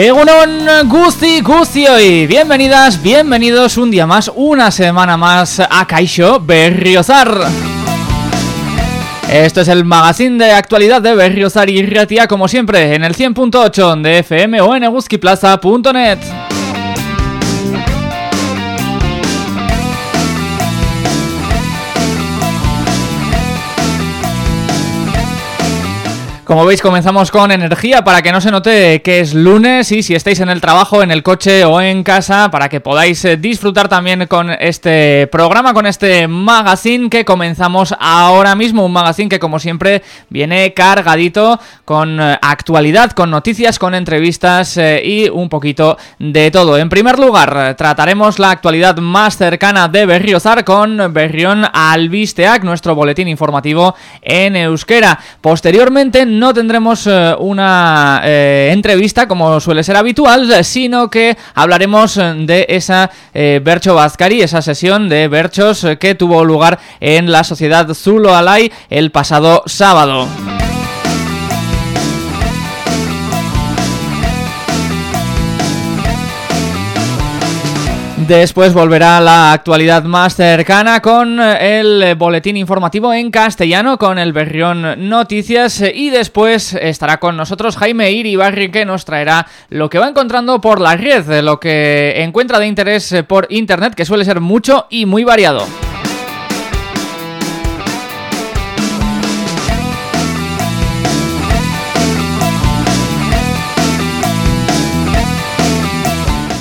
Egunon Gusti Gustioi, bienvenidas, bienvenidos un día más, una semana más a Kaisho Berriozar. Esto es el magazine de actualidad de Berriozar y Riatia, como siempre, en el 100.8 de FM o en. Como veis comenzamos con energía para que no se note que es lunes y si estáis en el trabajo, en el coche o en casa para que podáis eh, disfrutar también con este programa, con este magazine que comenzamos ahora mismo, un magazine que como siempre viene cargadito con eh, actualidad, con noticias, con entrevistas eh, y un poquito de todo. En primer lugar trataremos la actualidad más cercana de Berriozar con Berrión Albisteac, nuestro boletín informativo en euskera. Posteriormente no tendremos eh, una eh, entrevista como suele ser habitual, sino que hablaremos eh, de esa Bercho esa sesión de Berchos que tuvo lugar en la Sociedad Zulo Alay el pasado sábado. Después volverá la actualidad más cercana con el boletín informativo en castellano con el Berrión Noticias y después estará con nosotros Jaime Iribarri que nos traerá lo que va encontrando por la red, lo que encuentra de interés por internet que suele ser mucho y muy variado.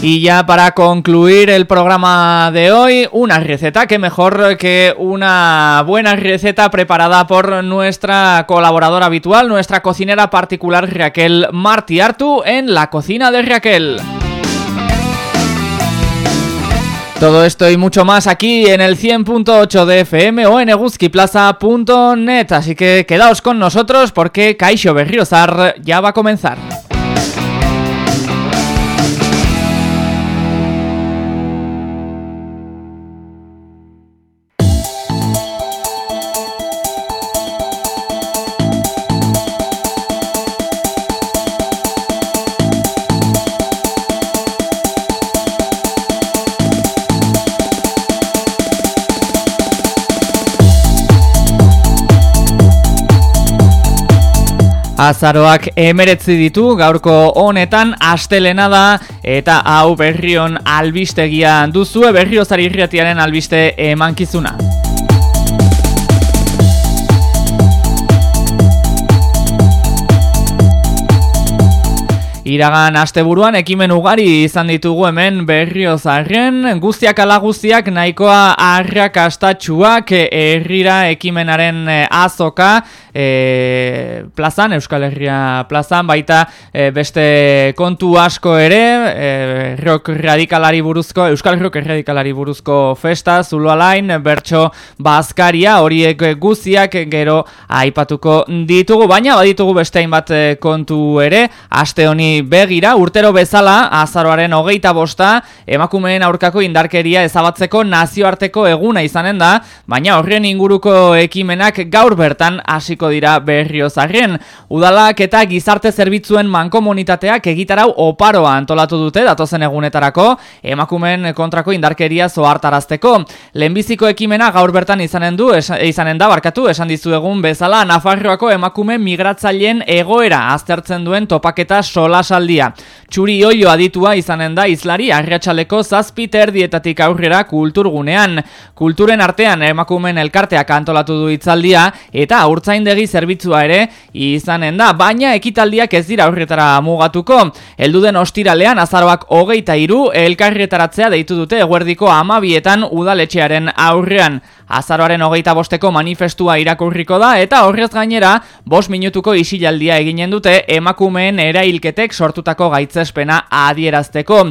Y ya para concluir el programa de hoy, una receta que mejor que una buena receta preparada por nuestra colaboradora habitual, nuestra cocinera particular Raquel Martiartu en la cocina de Raquel. Todo esto y mucho más aquí en el 100.8 de FM o en eguzquiplaza.net, así que quedaos con nosotros porque Kaixo Berriozar ya va a comenzar. Azaroak emeretzi ditu gaurko honetan astelena da eta hau berrion albistegia duzue berriozari irriatiaren albiste emankizuna. Iragan asteburuan ekimen ugari izan ditugu hemen berrio zarren, guztiak ala guztiak nahikoa arrak astatxuak herrira ekimenaren azoka e, plazan, Euskal Herria plazan, baita e, beste kontu asko ere, e, rock radikalari buruzko, Euskal Rock radikalari buruzko festa, zulo alain, bertso bazkaria, horiek guztiak gero aipatuko ditugu, baina baditugu beste hainbat kontu ere, aste honi begira, urtero bezala, azaroaren hogeita bosta, emakumeen aurkako indarkeria ezabatzeko nazioarteko eguna izanen da, baina horren inguruko ekimenak gaur bertan hasiko dira berriozarren. Udalak eta gizarte zerbitzuen mankomunitateak egitarau oparoa antolatu dute datozen egunetarako, emakumeen kontrako indarkeria zoartarazteko. Lehenbiziko ekimena gaur bertan izanen du, izanen da, barkatu, esan dizu egun bezala, Nafarroako emakume migratzaileen egoera aztertzen duen topaketa sola saldia. Txuri oio aditua izanen da izlari arratsaleko zazpi terdietatik aurrera kulturgunean. Kulturen artean emakumen elkarteak antolatu du itzaldia eta aurtzaindegi zerbitzua ere izanen da, baina ekitaldiak ez dira aurretara mugatuko. Elduden ostiralean azaroak hogeita iru elkarretaratzea deitu dute eguerdiko amabietan udaletxearen aurrean. Azaroaren hogeita bosteko manifestua irakurriko da eta horrez gainera, bos minutuko isilaldia eginen dute emakumeen erailketek sortutako gaitzespena adierazteko.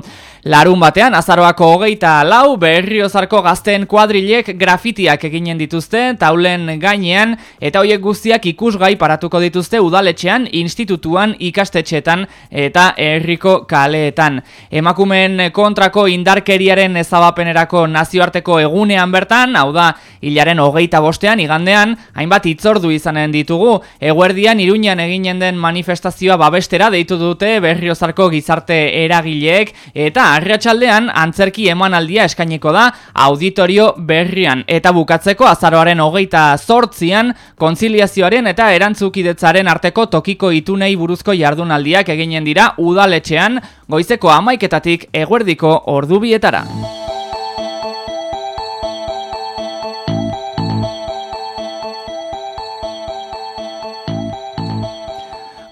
Larun batean, azaroako hogeita lau, berriozarko gazten kuadrilek grafitiak eginen dituzte, taulen gainean, eta hoiek guztiak ikusgai paratuko dituzte udaletxean, institutuan, ikastetxetan eta herriko kaleetan. Emakumeen kontrako indarkeriaren ezabapenerako nazioarteko egunean bertan, hau da, hilaren hogeita bostean igandean, hainbat itzordu izanen ditugu, eguerdian iruñan eginen den manifestazioa babestera deitu dute berriozarko gizarte eragileek, eta arratsaldean antzerki emanaldia eskaineko da auditorio berrian, eta bukatzeko azaroaren hogeita zortzian, konziliazioaren eta erantzukidetzaren arteko tokiko itunei buruzko jardunaldiak eginen dira udaletxean. Goizeko amaiketatik eguerdiko ordubietara.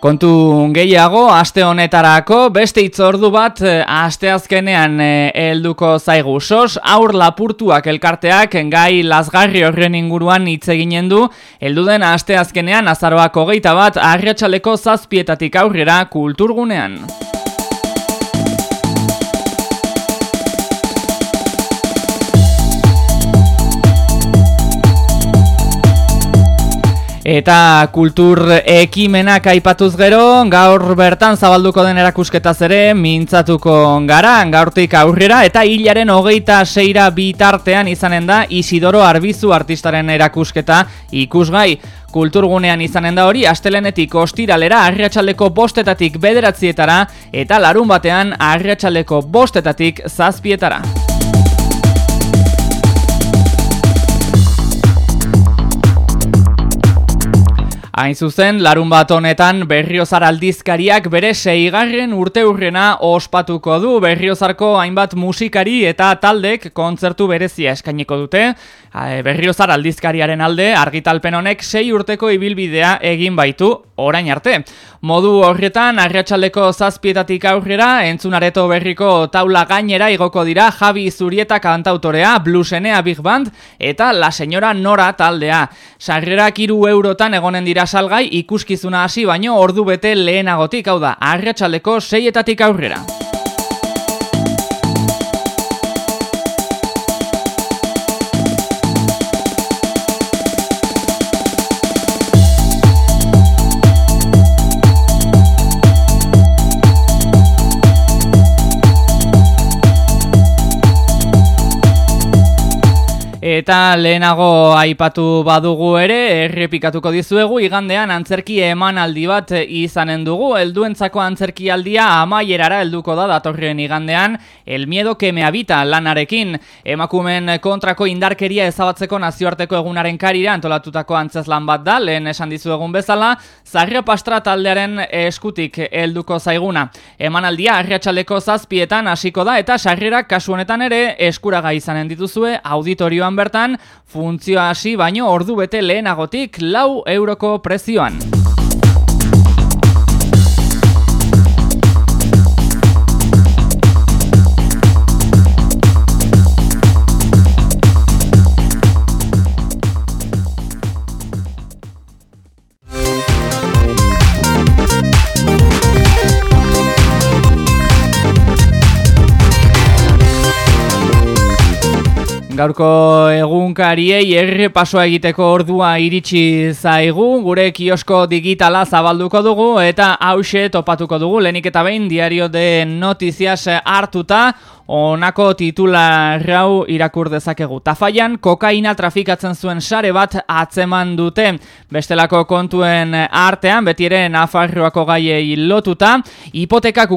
Kontu gehiago, aste honetarako, beste itzordu bat, eh, aste azkenean eh, helduko zaigu. Sos, aur lapurtuak elkarteak, gai lasgarri horren inguruan hitz eginen du, heldu den aste azkenean, azaroako geita bat, arretxaleko zazpietatik aurrera kulturgunean. Eta kultur ekimenak aipatuz gero, gaur bertan zabalduko den erakusketaz ere mintzatuko gara, gaurtik aurrera, eta hilaren hogeita seira bitartean izanen da Isidoro Arbizu artistaren erakusketa ikusgai. Kulturgunean izanen da hori, astelenetik ostiralera arriatxaldeko bostetatik bederatzietara, eta larun batean arriatxaldeko bostetatik zazpietara. Hain zuzen, larun bat honetan berriozar aldizkariak bere seigarren urte urrena ospatuko du berriozarko hainbat musikari eta taldek kontzertu berezia eskaineko dute. Berriozar aldizkariaren alde argitalpen honek sei urteko ibilbidea egin baitu orain arte. Modu horretan, arratsaldeko zazpietatik aurrera, entzunareto berriko taula gainera igoko dira Javi Zurieta kantautorea, Bluesenea Big Band eta La Señora Nora taldea. Sarrerak iru eurotan egonen dira salgai ikuskizuna hasi baino ordu bete lehenagotik, hau da, arratsaldeko seietatik aurrera. Eta lehenago aipatu badugu ere, errepikatuko dizuegu, igandean antzerki emanaldi bat izanen dugu, helduentzako antzerki aldia amaierara helduko da datorren igandean, el miedo que me habita lanarekin, emakumen kontrako indarkeria ezabatzeko nazioarteko egunaren karira antolatutako antzeslan bat da, lehen esan dizuegun bezala, zarria pastra taldearen eskutik helduko zaiguna. Emanaldia arriatxaleko zazpietan hasiko da, eta sarrera kasu honetan ere eskuraga izanen dituzue auditorioan bertan funtzioa hasi baino ordu bete lehenagotik lau euroko prezioan. Gaurko egunkariei erre pasoa egiteko ordua iritsi zaigu, gure kiosko digitala zabalduko dugu eta hause topatuko dugu, lenik eta behin diario de notizias hartuta, Onako titula rau irakur dezakegu. Tafaian kokaina trafikatzen zuen sare bat atzeman dute. Bestelako kontuen artean, beti ere Nafarroako gaiei lotuta, hipotekak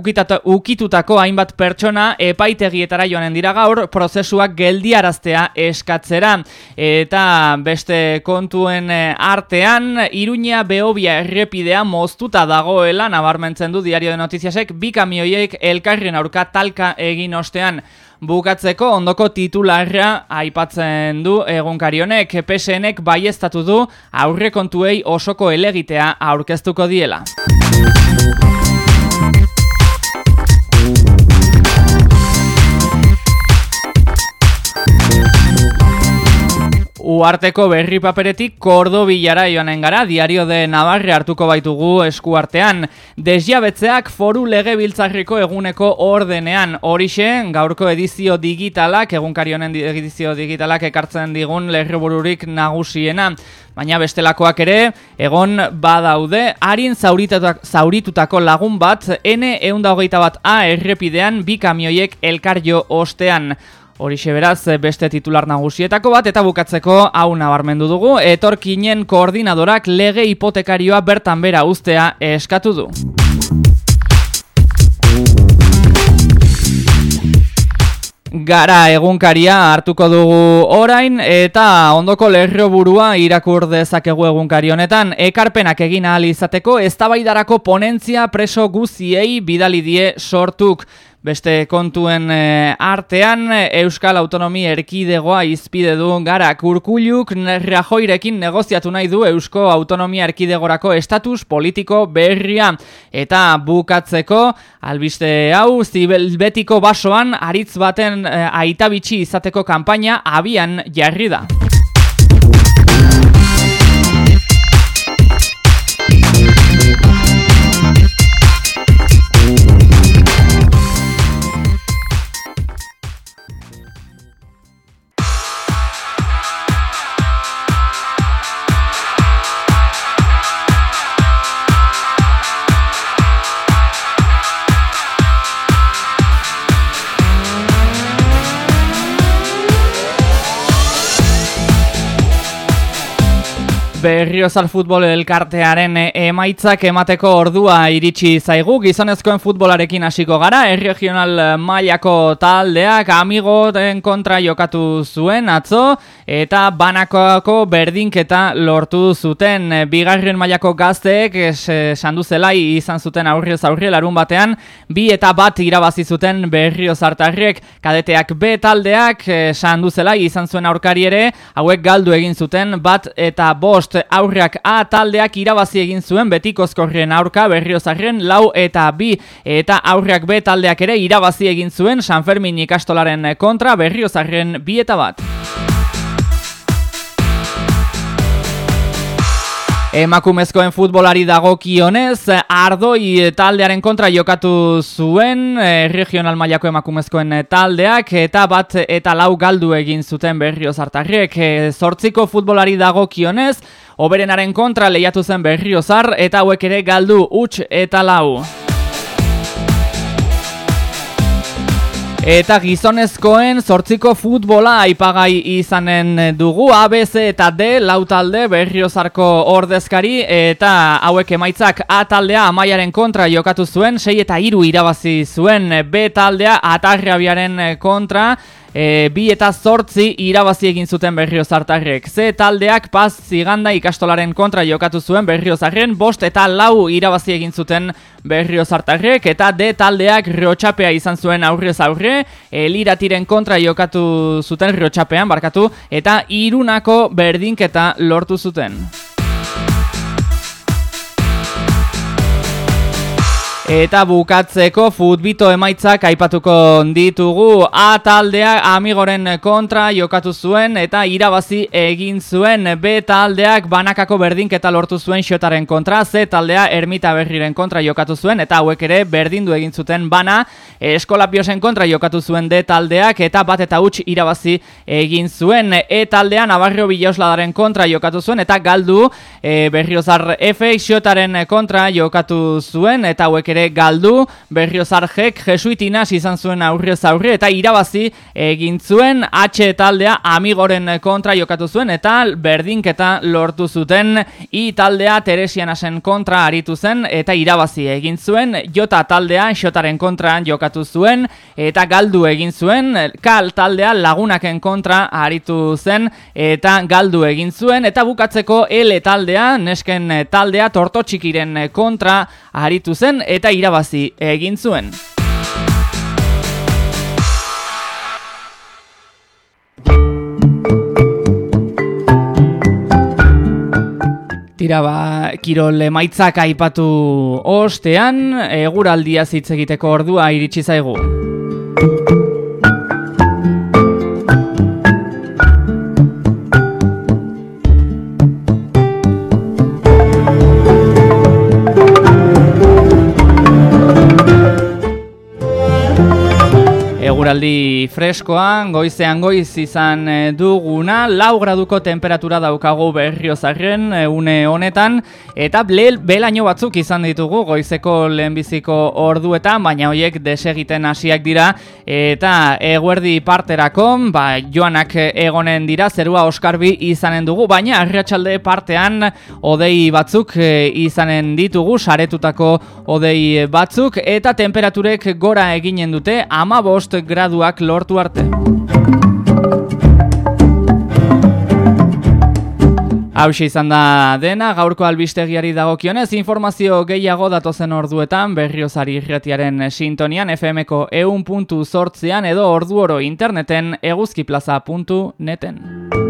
ukitutako hainbat pertsona epaitegietara joanen dira gaur, prozesuak geldiaraztea eskatzera. Eta beste kontuen artean, Iruña Beobia errepidea moztuta dagoela, nabarmentzen du diario de notiziasek, bi kamioiek elkarren aurka talka egin oste ostean bukatzeko ondoko titularra aipatzen du egunkari honek PSNek baiestatu du aurrekontuei osoko elegitea aurkeztuko diela. Uarteko berri paperetik kordo bilara joanen gara, diario de Navarre hartuko baitugu eskuartean. Desjabetzeak foru lege biltzarriko eguneko ordenean. Horixe, gaurko edizio digitalak, egunkarionen edizio digitalak ekartzen digun lerrobururik nagusiena. Baina bestelakoak ere, egon badaude, harin zauritutako lagun bat, N eunda hogeita bat A errepidean bi kamioiek elkarjo ostean. Horixe beraz beste titular nagusietako bat eta bukatzeko hau nabarmendu dugu. Etorkinen koordinadorak lege hipotekarioa bertan bera ustea eskatu du. Gara egunkaria hartuko dugu orain eta ondoko lerro burua irakur dezakegu egunkari honetan. Ekarpenak egin ahal izateko eztabaidarako ponentzia preso guziei bidali die sortuk Beste kontuen e, artean, Euskal Autonomi Erkidegoa izpide du gara kurkuluk Rajoirekin negoziatu nahi du Eusko Autonomia Erkidegorako estatus politiko berria. Eta bukatzeko, albiste hau, zibelbetiko basoan, aritz baten e, aitabitsi izateko kanpaina abian jarri da. Berriozar futbol elkartearen eh, emaitzak emateko ordua iritsi zaigu. Gizonezkoen futbolarekin hasiko gara. Erregional mailako taldeak amigoten kontra jokatu zuen atzo. Eta banakoako berdinketa lortu zuten. Bigarren mailako gazteek sandu zelai izan zuten aurrioz aurri larun batean. Bi eta bat irabazi zuten berriozartarriek. Kadeteak B taldeak sandu zelai izan zuen aurkari ere. Hauek galdu egin zuten bat eta bost aurrak A taldeak irabazi egin zuen betikozkorrien aurka berriozarren lau eta bi eta aurrak B taldeak ere irabazi egin zuen San Fermin ikastolaren kontra berriozarren bi eta bat. Emakumezkoen futbolari dagokionez, Ardoi taldearen kontra jokatu zuen eh, regional mailako emakumezkoen taldeak eta bat eta lau galdu egin zuten berriozartarriek. Eh, zortziko futbolari dagokionez, Oberenaren kontra lehiatu zen berriozar eta hauek ere galdu huts eta lau. Eta gizonezkoen zortziko futbola aipagai izanen dugu ABC eta D lau talde berriozarko ordezkari eta hauek emaitzak A taldea amaiaren kontra jokatu zuen, sei eta hiru irabazi zuen B taldea atarrabiaren kontra e, bi eta zortzi irabazi egin zuten berriozartarrek. Ze taldeak paz ziganda ikastolaren kontra jokatu zuen berriozarren, bost eta lau irabazi egin zuten berriozartarrek, eta D taldeak riotxapea izan zuen aurrez aurre, eliratiren kontra jokatu zuten riotxapean, barkatu, eta irunako berdinketa lortu zuten. Eta bukatzeko futbito emaitzak aipatuko ditugu. A taldeak amigoren kontra jokatu zuen eta irabazi egin zuen. B taldeak banakako berdinketa lortu zuen xotaren kontra. Z taldea ermita berriren kontra jokatu zuen eta hauek ere berdindu egin zuten bana. Eskolapiosen kontra jokatu zuen D taldeak eta bat eta huts irabazi egin zuen. E taldean Navarro Bilausladaren kontra jokatu zuen eta galdu e, Berriozar F xotaren kontra jokatu zuen eta hauek ere ere galdu berriozarjek jesuitinas izan zuen aurrez aurre eta irabazi egin zuen H taldea amigoren kontra jokatu zuen eta berdinketa lortu zuten. I taldea Teresianasen kontra aritu zen eta irabazi egin zuen. J taldea Xotaren kontra jokatu zuen eta galdu egin zuen. Kal taldea lagunaken kontra aritu zen eta galdu egin zuen. Eta bukatzeko L taldea nesken taldea tortotxikiren kontra aritu zen eta eta irabazi egin zuen. Tira ba, kirol emaitzak aipatu ostean, eguraldia hitz egiteko ordua iritsi zaigu. Eguraldi freskoan, goizean goiz izan eh, duguna, lau graduko temperatura daukagu berriozarren eh, une honetan, eta belaino batzuk izan ditugu goizeko lehenbiziko orduetan, baina horiek desegiten hasiak dira, eta eguerdi parterako, ba, joanak egonen dira, zerua oskarbi izanen dugu, baina arriatxalde partean odei batzuk eh, izanen ditugu, saretutako odei batzuk, eta temperaturek gora eginen dute, ama bost graduak lortu arte. Hau izan da dena, gaurko albistegiari dagokionez, informazio gehiago datozen orduetan berriozari irretiaren sintonian FMko eun puntu sortzean edo orduoro interneten eguzkiplaza.neten.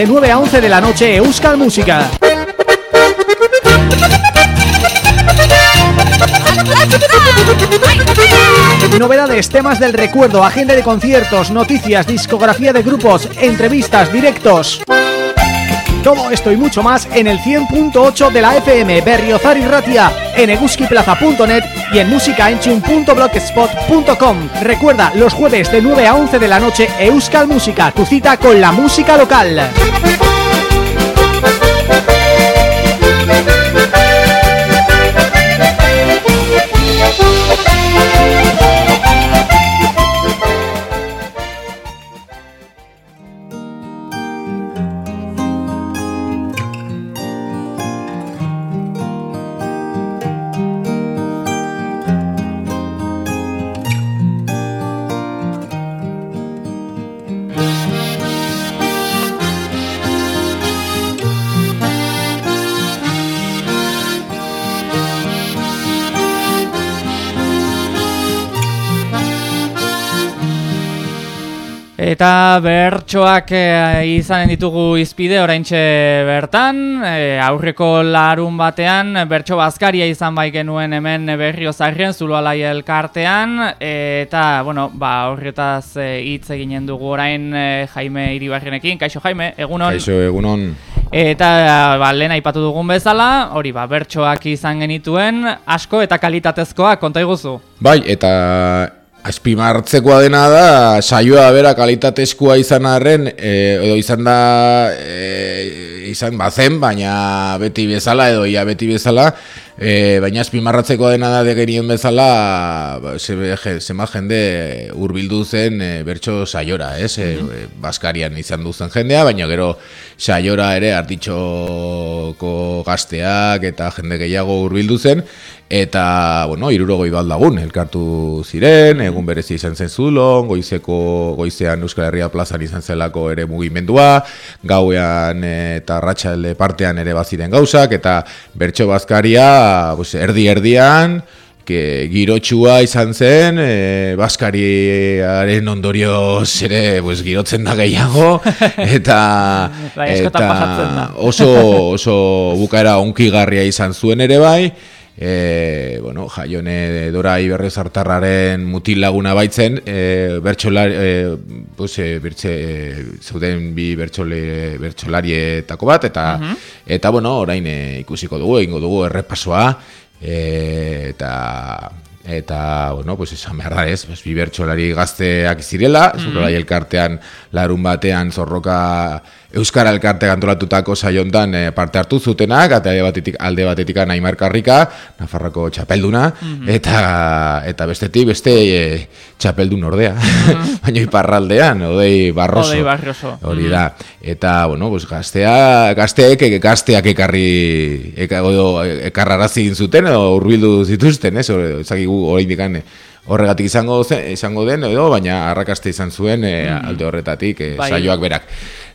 de 9 a 11 de la noche Euskal Música. Novedades, temas del recuerdo, agenda de conciertos, noticias, discografía de grupos, entrevistas, directos. Todo esto y mucho más en el 100.8 de la FM Berriozar y Ratia, en eguskiplaza.net y en musicaenchun.blogspot.com. Recuerda, los jueves de 9 a 11 de la noche, Euskal Música, tu cita con la música local. Eta bertsoak e, izanen ditugu izpide oraintxe bertan, e, aurreko larun batean, bertso bazkaria izan bai genuen hemen berrio zarrien, zulu alai elkartean, eta, bueno, ba, horretaz eh, hitz e, eginen dugu orain Jaime Iribarrenekin, kaixo Jaime, egunon? Kaixo, egunon. Eta, ba, lehen aipatu dugun bezala, hori, ba, bertsoak izan genituen, asko eta kalitatezkoa, konta iguzu? Bai, eta Azpimartzekoa dena da, saioa bera kalitatezkoa izan arren, e, edo izan da, e, izan bazen, baina beti bezala, edo ia beti bezala, e, baina azpimarratzekoa dena da degenien bezala, ba, zema jende urbildu zen e, bertso saiora, ez? E, Baskarian izan duzen jendea, baina gero saiora ere artitxoko gazteak eta jende gehiago urbildu zen, Eta, bueno, irurogoi baldagun, elkartu ziren, egun berezi izan zen zulon, goizeko, goizean Euskal Herria plazan izan zelako ere mugimendua, gauean eta ratxalde partean ere baziren gauzak, eta bertso bazkaria, pues, erdi-erdian, girotxua izan zen, e, Baskariaren ondorio zere pues, girotzen da gehiago, eta, bai, eta oso, oso bukaera onkigarria izan zuen ere bai, e, bueno, jaione dora iberre zartarraren mutil laguna baitzen, e, bertxolari, e, pues, e, bertxe, e, zeuden bi bertxole, bertxolarietako bat, eta, uh eta bueno, orain e, ikusiko dugu, egingo dugu errepasoa, e, eta eta bueno, pues esan behar da ez, pues, bi bertxolari gazteak zirela, mm -hmm. elkartean larun batean zorroka Euskara elkarte gantolatutako saiontan e, parte hartu zutenak, eta alde batetik, alde batetik Naimar Karrika, Nafarroko txapelduna, mhm. eta, eta bestetik beste e, txapeldun ordea, mm baina iparraldean, odei barroso. Odei barroso. Hori da. Eta, bueno, pues, gaztea, gazteak, gazteak ekarri, ekarrarazi zuten, edo urbildu zituzten, ez, ezakigu hori indikan, horregatik izango izango den edo baina arrakaste izan zuen e, alde horretatik e, saioak berak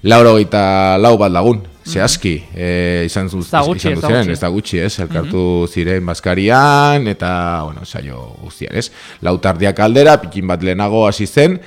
lauro eta lau bat lagun, zehazki, e, izan, zuz, izan duzen, ez da gutxi, ez, elkartu mm -hmm. ziren baskarian, eta, bueno, saio guztian, ez, lautardiak aldera, pikin bat lehenago hasi zen,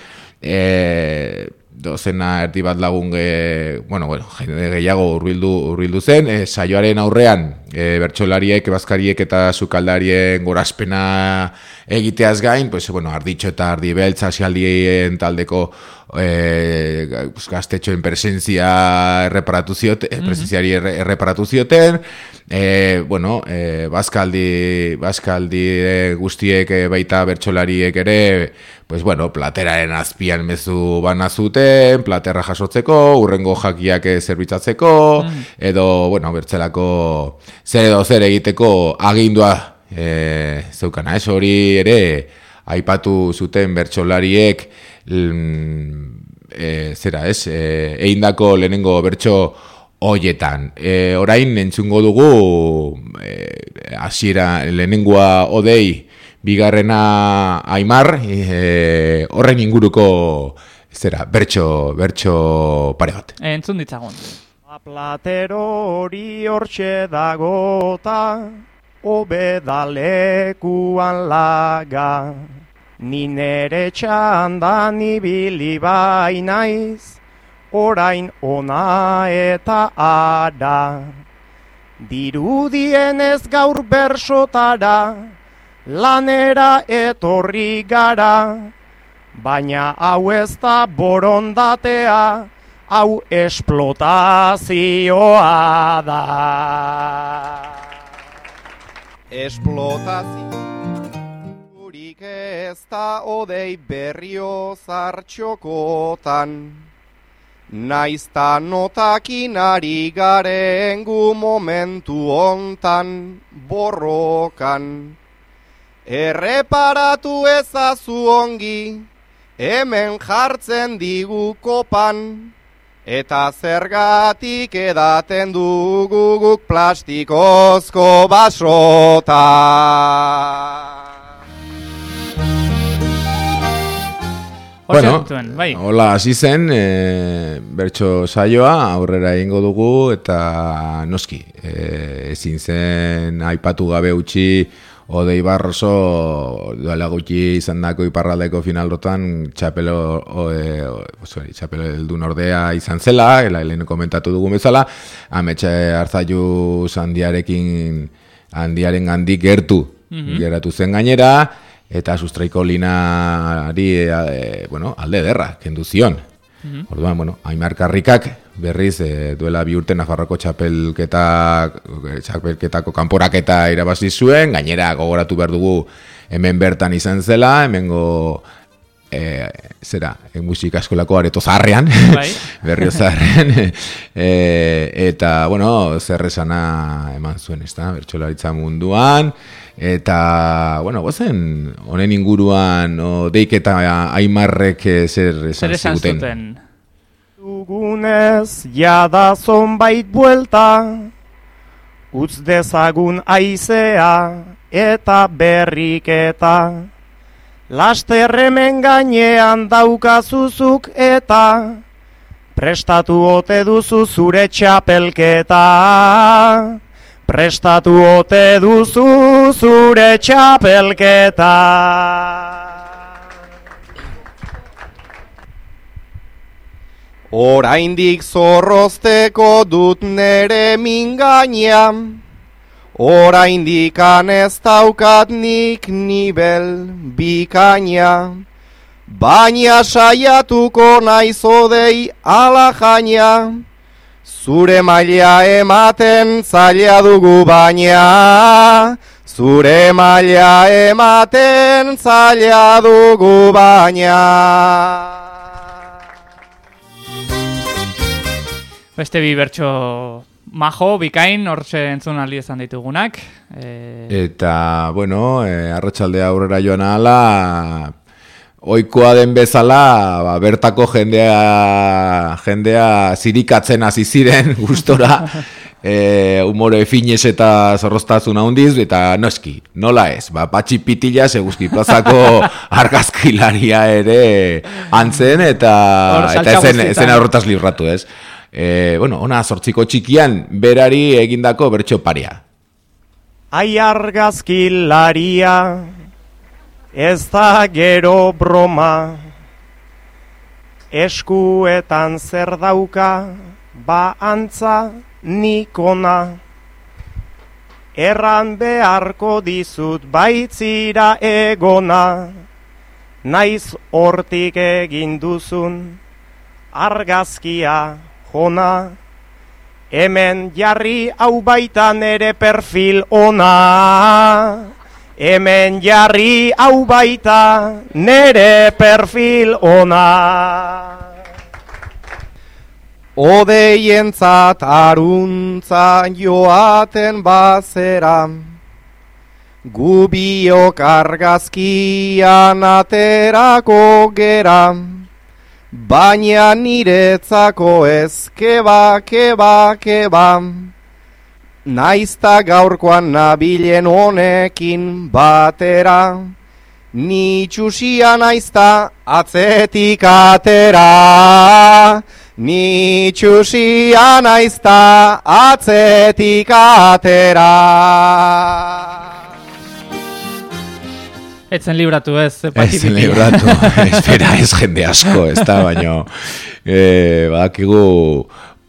e, dozena erdi bat lagun ge, bueno, bueno, jende gehiago urbildu, urbildu zen, e, saioaren aurrean e, bertsolariek, bazkariek eta sukaldarien gorazpena egiteaz gain, pues, bueno, arditxo eta ardi beltza asialdien taldeko e, gaztetxoen presentzia erreparatu zioten, mm -hmm. presentziari erreparatu zioten, e, bueno, e, bazkaldi, bazkaldi guztiek baita bertsolariek ere, pues bueno, plateraren azpian mezu bana zuten, platerra jasotzeko, urrengo jakiak zerbitzatzeko, mm. edo, bueno, bertzelako zer edo zer egiteko agindua e, zeukana, ez hori ere, aipatu zuten bertsolariek, e, zera ez, e, eindako lehenengo bertso hoietan. E, orain entzungo dugu e, hasiera lehenengoa odei bigarrena aimar e, horren inguruko zera, bertso, bertso pare bat. E, entzun ditzagun. Platero hori hortxe dagota, obedalekuan laga. Ni nere txandan ibili bai naiz, orain ona eta ara. Dirudien ez gaur bersotara, lanera etorri gara, baina hau ez da borondatea, hau esplotazioa da. Esplotazioa ez da odei berrio zartxokotan. Naizta notakin ari garen gu momentu ontan borrokan. Erreparatu ezazu ongi, hemen jartzen digu kopan. Eta zergatik edaten dugu guk plastikozko basotan. Bueno, bai. Hola, hasi zen, e, bertso saioa, aurrera egingo dugu, eta noski, e, ezin zen aipatu gabe utzi Odei Barroso duela gutxi izan dako iparraldeko finalotan txapelo, o, e, sorry, txapelo eldu nordea izan zela, ela helen komentatu dugu bezala, ametxe hartzaiu handiarekin handiaren handik gertu, mm geratu zen gainera, eta sustraiko linari e, bueno, alde derra, kendu zion. Mm Orduan, bueno, Aimar Karrikak berriz e, duela bi urte Nafarroko txapelketa, txapelketako kanporaketa irabazi zuen, gainera gogoratu behar dugu hemen bertan izan zela, hemengo e, zera, e, musika eskolako areto zarrean, bai. berrio zarrean, e, eta, bueno, zerrezana eman zuen, ez da, bertxolaritza munduan, Eta, bueno, gozen, honen inguruan, o, deik eta aimarrek eh, zer esan zuten. Dugunez, jada zonbait buelta, utz dezagun aizea eta berriketa. Lasterremen gainean daukazuzuk eta prestatu ote duzu zure txapelketa. Prestatu ote duzu zure txapelketa. Oraindik zorrozteko dut nere mingaina, Oraindik anez daukat nik nibel bikaina, Baina saiatuko naizodei ala jaina, Zure maila ematen zaila dugu baina, Zure maila ematen zaila dugu baina. Beste bi bertso majo, bikain, hortxe entzun aldi ezan ditugunak. E... Eta, bueno, e, arrotzaldea aurrera joan ala, Oikoa den bezala, ba, bertako jendea, jendea zirikatzen hasi ziren gustora, e, umore finez eta zorroztazun handiz eta noski, nola ez, ba, patxi pitila seguzki plazako argazkilaria ere antzen eta, eta ezen, ezen aurrotaz libratu ez. E, bueno, ona sortziko txikian berari egindako bertxo paria. Ai argazkilaria ez da gero broma eskuetan zer dauka, ba antza nikona. Erran beharko dizut baitzira egona, naiz hortik egin duzun argazkia jona. Hemen jarri hau baita nere perfil ona. Hemen jarri hau baita nere perfil ona. Odeientzat aruntza joaten bazera, Gubiok argazkian aterako gera, Baina niretzako ez keba, keba, keba, Naizta gaurkoan nabilen honekin batera, Ni txusia naizta atzetik atera, Ni txusia naizta atzetik atera. Etzen libratu ez. Etzen libratu, espera ez jende asko, ez da, baino, e, badakigu,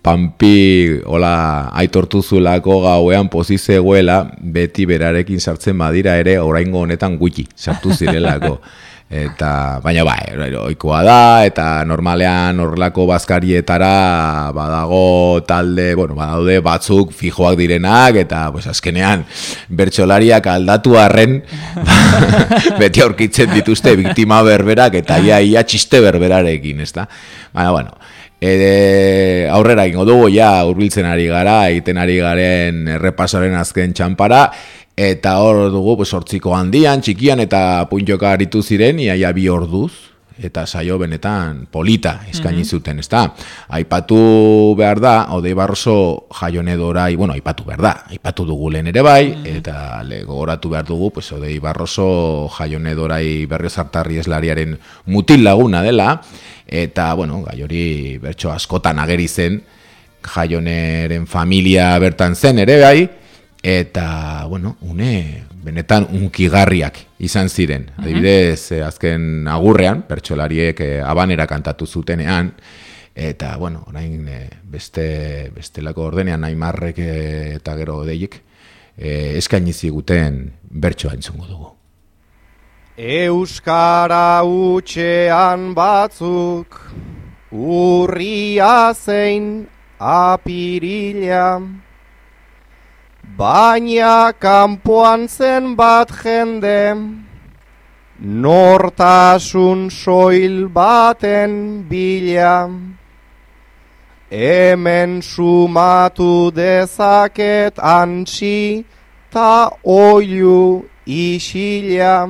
Pampi, hola, aitortu zulako gauean pozizegoela, beti berarekin sartzen badira ere, oraingo honetan gutxi, sartu zirelako. Eta, baina bai, oikoa da, eta normalean horrelako bazkarietara badago talde, bueno, badaude batzuk fijoak direnak, eta pues, azkenean bertsolariak aldatu arren, beti aurkitzen dituzte biktima berberak, eta ia, ia txiste berberarekin, ez da? Baina, bueno, Ede, aurrera ingo dugu ja urbiltzen ari gara, egiten ari garen errepasoren azken txampara, Eta hor dugu, pues, hortziko handian, txikian eta puntioka aritu ziren, iaia bi orduz, eta saio benetan polita eskaini zuten, ezta? Aipatu behar da, Odei Barroso jaionedorai, bueno, aipatu behar da, aipatu dugu lehen ere bai, mhm. eta le gogoratu behar dugu, pues, Odei Barroso jaionedorai berrio zartarri eslariaren mutil laguna dela, eta, bueno, gai hori bertso askotan ageri zen, jaioneren familia bertan zen ere bai, eta, bueno, une, benetan unkigarriak izan ziren. Adibidez, eh, azken agurrean, pertsolariek eh, abanera kantatu zutenean, eta, bueno, orain eh, beste, bestelako ordenean aimarrek eta gero deiek, eh, eskaini ziguten bertsoa entzungo dugu. Euskara utxean batzuk, urria zein apirila, Baina kanpoan zen bat jende, nortasun soil baten bila. Hemen sumatu dezaket antxi ta oilu isila.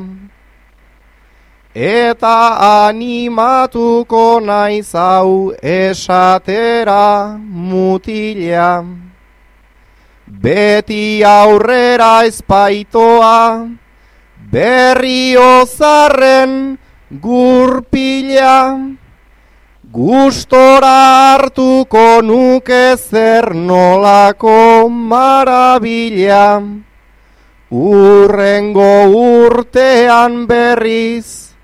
Eta animatuko naiz hau esatera mutila. Beti aurrera espaitoa, berri ozarren gurpila, gustora hartuko nuke zer nolako marabila, urrengo urtean berriz,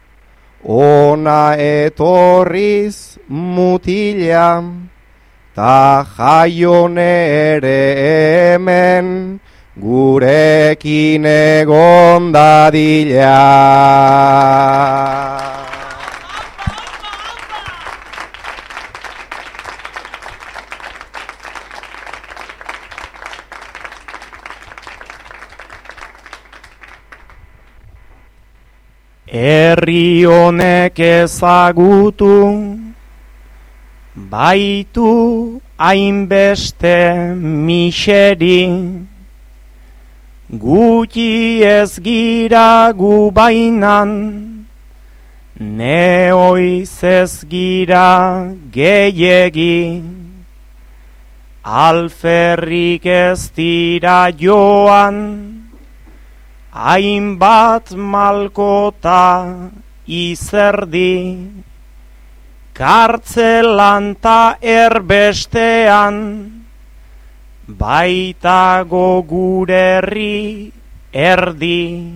ona etorriz mutila. Ta jaion ere hemen gurekin egon dadila. Herri honek ezagutu Baitu hainbeste miseri, Guti ez gira gu bainan, Neoiz ez gira gehiegi, Alferrik ez dira joan, Hainbat malkota izerdi, kartzelan ta erbestean, baitago gurerri erdi,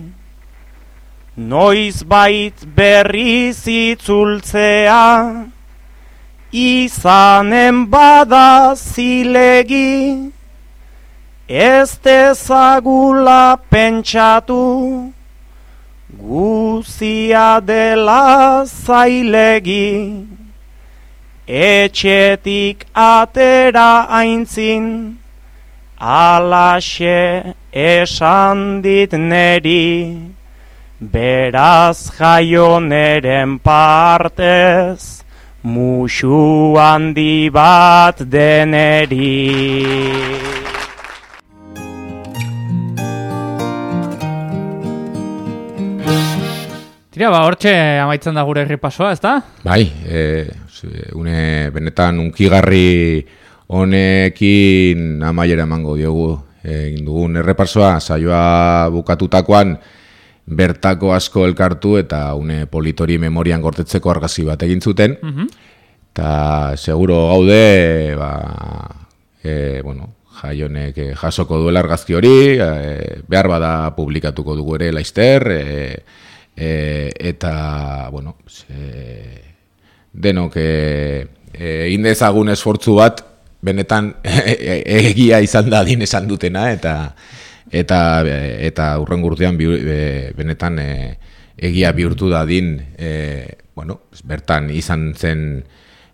noiz bait berri zitzultzea, izanen bada zilegi, ez dezagula pentsatu, guzia dela zailegi, etxetik atera aintzin, alaxe esan dit neri, beraz jaioneren partez, musu handi bat deneri. Tira, ba, hortxe amaitzen da gure errepasoa, ez da? Bai, e, une benetan unkigarri honekin amaiera emango diogu egin dugun errepasoa, saioa bukatutakoan bertako asko elkartu eta une politori memorian gortetzeko argazi bat egin zuten. Eta seguro gaude, ba, e, bueno, jaionek e, jasoko duela argazki hori, e, behar bada publikatuko dugu ere laizter, e, e, eta, bueno, e, denok e, egin dezagun esfortzu bat, benetan egia izan da din esan dutena, eta eta eta urren urtean benetan egia bihurtu da din, e, bueno, bertan izan zen,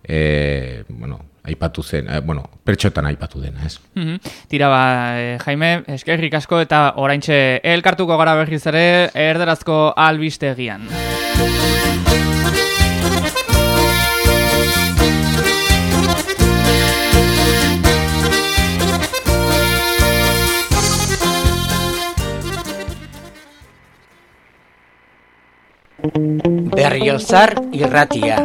e, bueno, aipatu zen, e, bueno, pertsotan aipatu dena, ez? Mm Tira ba, e, Jaime, eskerrik asko eta oraintxe elkartuko gara berriz ere erderazko albistegian. Berriozar y Ratia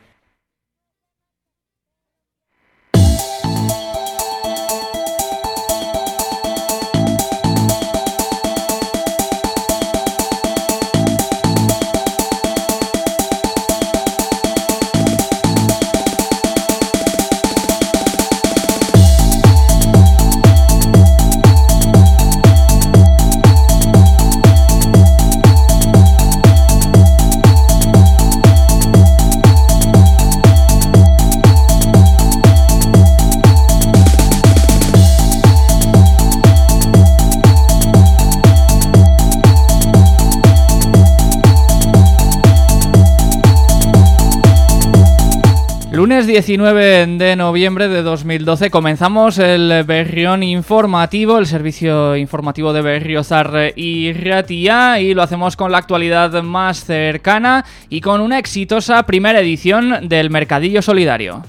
Lunes 19 de noviembre de 2012 comenzamos el Berrión Informativo, el servicio informativo de Berriozar y Ratia y lo hacemos con la actualidad más cercana y con una exitosa primera edición del Mercadillo Solidario.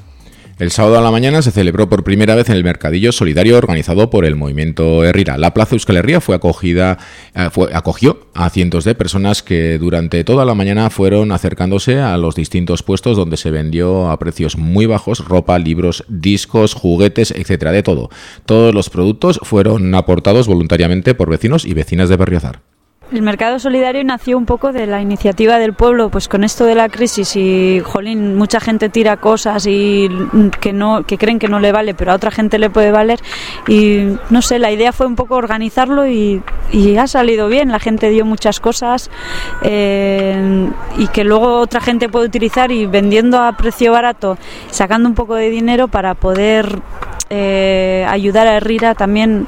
El sábado a la mañana se celebró por primera vez en el Mercadillo Solidario organizado por el movimiento Herrera. La Plaza Euskal Herria fue acogida, eh, fue, acogió a cientos de personas que durante toda la mañana fueron acercándose a los distintos puestos donde se vendió a precios muy bajos ropa, libros, discos, juguetes, etcétera, de todo. Todos los productos fueron aportados voluntariamente por vecinos y vecinas de Berriozar. El mercado solidario nació un poco de la iniciativa del pueblo, pues con esto de la crisis y, jolín, mucha gente tira cosas y que no que creen que no le vale, pero a otra gente le puede valer. Y no sé, la idea fue un poco organizarlo y, ha salido bien, la gente dio muchas cosas eh, y que luego otra gente puede utilizar y vendiendo a precio barato, sacando un poco de dinero para poder eh, ayudar a Herrera también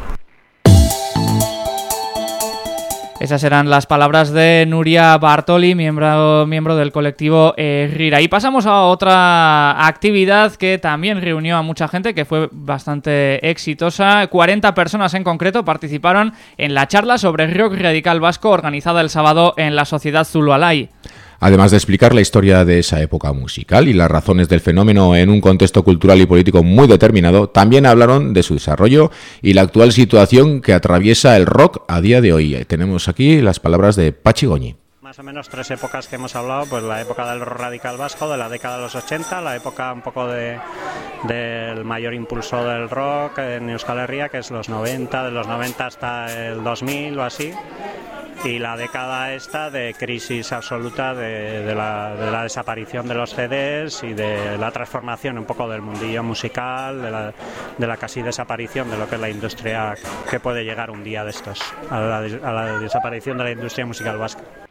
Esas eran las palabras de Nuria Bartoli, miembro, miembro del colectivo eh, Rira. Y pasamos a otra actividad que también reunió a mucha gente, que fue bastante exitosa. 40 personas en concreto participaron en la charla sobre rock radical vasco organizada el sábado en la Sociedad Zulualay. Además de explicar la historia de esa época musical y las razones del fenómeno en un contexto cultural y político muy determinado, también hablaron de su desarrollo y la actual situación que atraviesa el rock a día de hoy. Tenemos aquí las palabras de Pachi Goñi. Más o menos tres épocas que hemos hablado, pues la época del radical vasco, de la década de los 80, la época un poco de, del mayor impulso del rock en Euskal Herria, que es los 90, de los 90 hasta el 2000 o así, y la década esta de crisis absoluta de, la, de, la, desaparición de los CDs y de la transformación un poco del mundillo musical, de la, de la casi desaparición de lo que es la industria que puede llegar un día de estos, a la, a la desaparición de la industria musical vasca.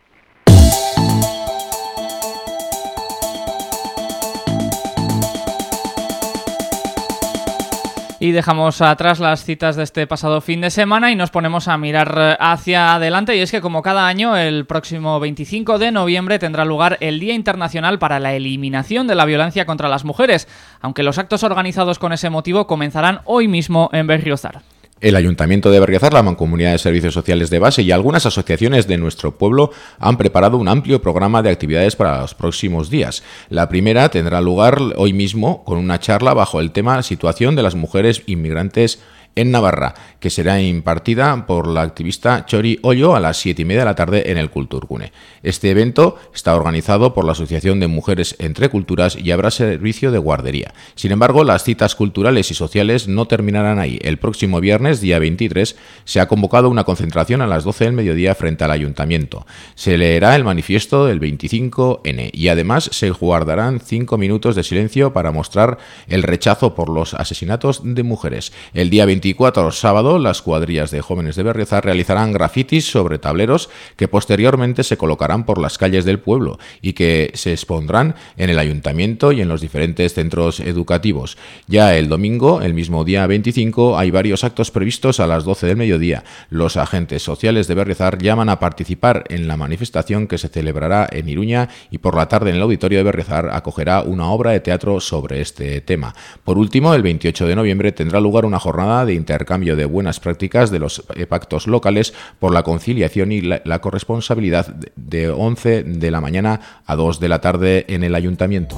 Y dejamos atrás las citas de este pasado fin de semana y nos ponemos a mirar hacia adelante. Y es que como cada año, el próximo 25 de noviembre tendrá lugar el Día Internacional para la Eliminación de la Violencia contra las Mujeres, aunque los actos organizados con ese motivo comenzarán hoy mismo en Berriozar. El Ayuntamiento de Berriozar, la Mancomunidad de Servicios Sociales de Base y algunas asociaciones de nuestro pueblo han preparado un amplio programa de actividades para los próximos días. La primera tendrá lugar hoy mismo con una charla bajo el tema Situación de las mujeres inmigrantes en Navarra, que será impartida por la activista Chori Hoyo a las siete y media de la tarde en el Culturcune. Este evento está organizado por la Asociación de Mujeres Entre Culturas y habrá servicio de guardería. Sin embargo, las citas culturales y sociales no terminarán ahí. El próximo viernes, día 23, se ha convocado una concentración a las 12 del mediodía frente al Ayuntamiento. Se leerá el manifiesto del 25N y además se guardarán cinco minutos de silencio para mostrar el rechazo por los asesinatos de mujeres. El día 24 sábado, las cuadrillas de jóvenes de Berriozar realizarán grafitis sobre tableros que posteriormente se colocarán por las calles del pueblo y que se expondrán en el ayuntamiento y en los diferentes centros educativos. Ya el domingo, el mismo día 25, hay varios actos previstos a las 12 del mediodía. Los agentes sociales de Berriozar llaman a participar en la manifestación que se celebrará en Iruña y por la tarde en el auditorio de Berriozar acogerá una obra de teatro sobre este tema. Por último, el 28 de noviembre tendrá lugar una jornada de intercambio de buenas prácticas de los eh, pactos locales por la conciliación y la, corresponsabilidad de 11 de la mañana a 2 de la tarde en el ayuntamiento.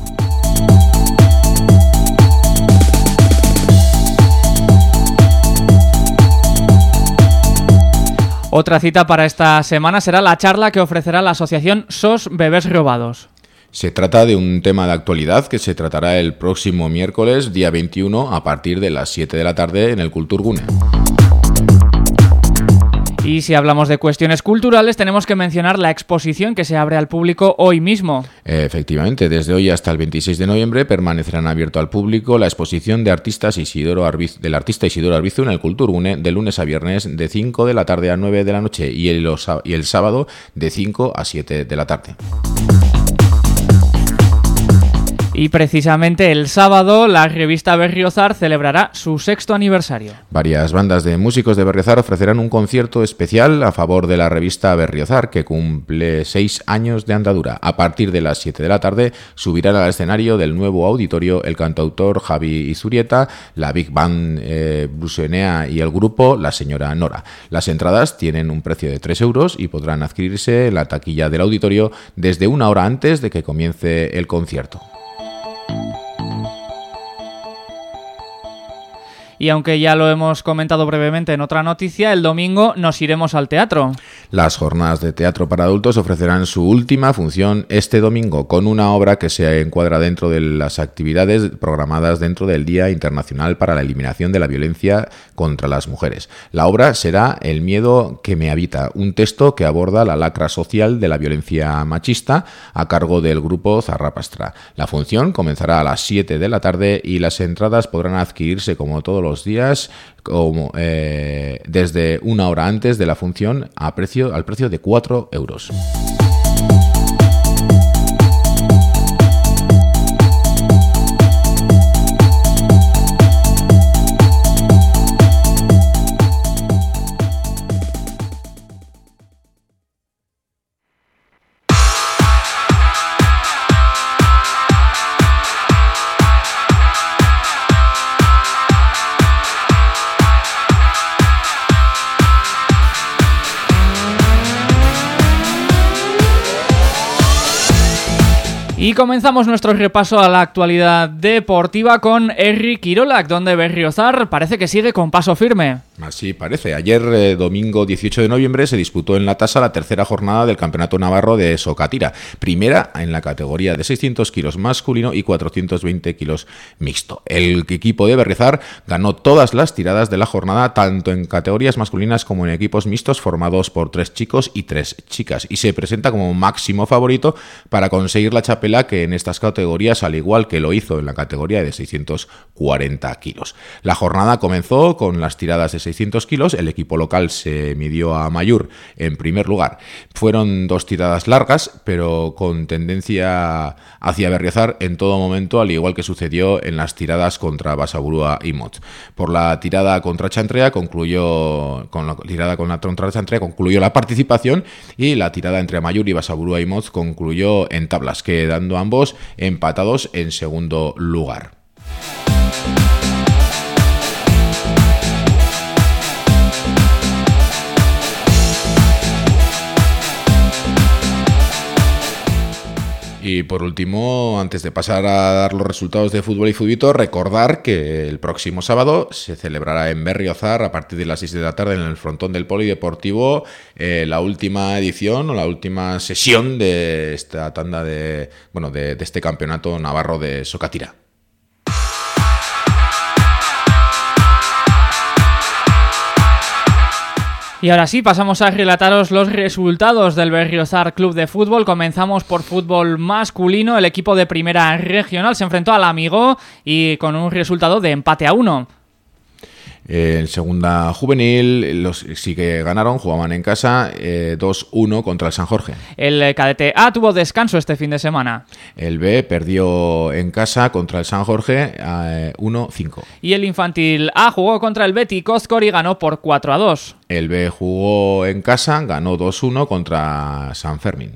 Otra cita para esta semana será la charla que ofrecerá la asociación SOS Bebés Robados. Se trata de un tema de actualidad que se tratará el próximo miércoles, día 21, a partir de las 7 de la tarde en el Culturgune. Y si hablamos de cuestiones culturales, tenemos que mencionar la exposición que se abre al público hoy mismo. Efectivamente, desde hoy hasta el 26 de noviembre permanecerán abierto al público la exposición de artistas Isidoro Arbiz, del artista Isidoro Arbizu en el Culturgune de lunes a viernes de 5 de la tarde a 9 de la noche y el, y el sábado de 5 a 7 de la tarde. Y precisamente el sábado la revista Berriozar celebrará su sexto aniversario. Varias bandas de músicos de Berriozar ofrecerán un concierto especial a favor de la revista Berriozar, que cumple seis años de andadura. A partir de las 7 de la tarde subirán al escenario del nuevo auditorio el cantautor Javi Izurieta, la Big Band eh, Brusenea y el grupo La Señora Nora. Las entradas tienen un precio de 3 euros y podrán adquirirse en la taquilla del auditorio desde una hora antes de que comience el concierto. Y aunque ya lo hemos comentado brevemente en otra noticia, el domingo nos iremos al teatro. Las jornadas de teatro para adultos ofrecerán su última función este domingo con una obra que se encuadra dentro de las actividades programadas dentro del Día Internacional para la Eliminación de la Violencia contra las Mujeres. La obra será El miedo que me habita, un texto que aborda la lacra social de la violencia machista a cargo del grupo Zarrapastra. La función comenzará a las 7 de la tarde y las entradas podrán adquirirse como todos los días como, eh, desde una hora antes de la función a precio, al precio de 4 euros. Comenzamos nuestro repaso a la actualidad deportiva con Eric Kirolak, donde Berriozar parece que sigue con paso firme. Así parece. Ayer, eh, domingo 18 de noviembre, se disputó en la tasa la tercera jornada del Campeonato Navarro de Socatira. Primera en la categoría de 600 kilos masculino y 420 kilos mixto. El equipo de Berrizar ganó todas las tiradas de la jornada, tanto en categorías masculinas como en equipos mixtos formados por tres chicos y tres chicas. Y se presenta como máximo favorito para conseguir la chapela que en estas categorías, al igual que lo hizo en la categoría de 640 kilos. La jornada comenzó con las tiradas de 600 kilos, el equipo local se midió a Mayur en primer lugar. Fueron dos tiradas largas, pero con tendencia hacia Berriozar en todo momento, al igual que sucedió en las tiradas contra Basaburúa y Mot. Por la tirada contra Chantrea concluyó, con la tirada contra Chantrea concluyó la participación y la tirada entre Mayur y Basaburúa y Mot concluyó en tablas, quedando ambos empatados en segundo lugar. Y por último, antes de pasar a dar los resultados de fútbol y fútbol, recordar que el próximo sábado se celebrará en Berriozar a partir de las 6 de la tarde en el frontón del Polideportivo eh, la última edición o la última sesión de esta tanda de, bueno, de este campeonato navarro de Socatira. Y ahora sí, pasamos a relataros los resultados del Berriozar Club de Fútbol. Comenzamos por fútbol masculino. El equipo de primera regional se enfrentó al Amigo y con un resultado de empate a uno. En segunda juvenil los sí que ganaron, jugaban en casa eh, 2-1 contra el San Jorge. El cadete A tuvo descanso este fin de semana. El B perdió en casa contra el San Jorge eh, 1-5. Y el infantil A jugó contra el Betty Coscor y ganó por 4-2. El B jugó en casa, ganó 2-1 contra San Fermín.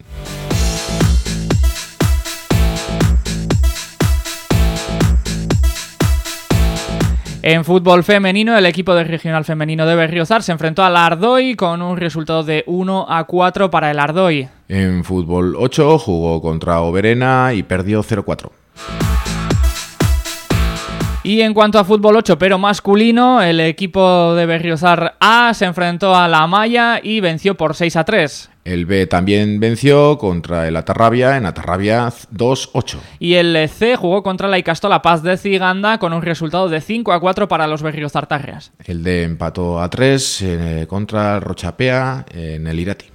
En fútbol femenino, el equipo de regional femenino de Berriozar se enfrentó al Ardoy con un resultado de 1 a 4 para el Ardoy. En fútbol 8 jugó contra Oberena y perdió 0-4. Y en cuanto a fútbol 8, pero masculino, el equipo de Berriozar A se enfrentó a la Maya y venció por 6 a 3. El B también venció contra el Atarrabia en Atarrabia 2-8. Y el C jugó contra la Icastola Paz de Ciganda con un resultado de 5 a 4 para los Berriozartarrias. El D empató a 3 eh, contra el Rochapea en el Irati.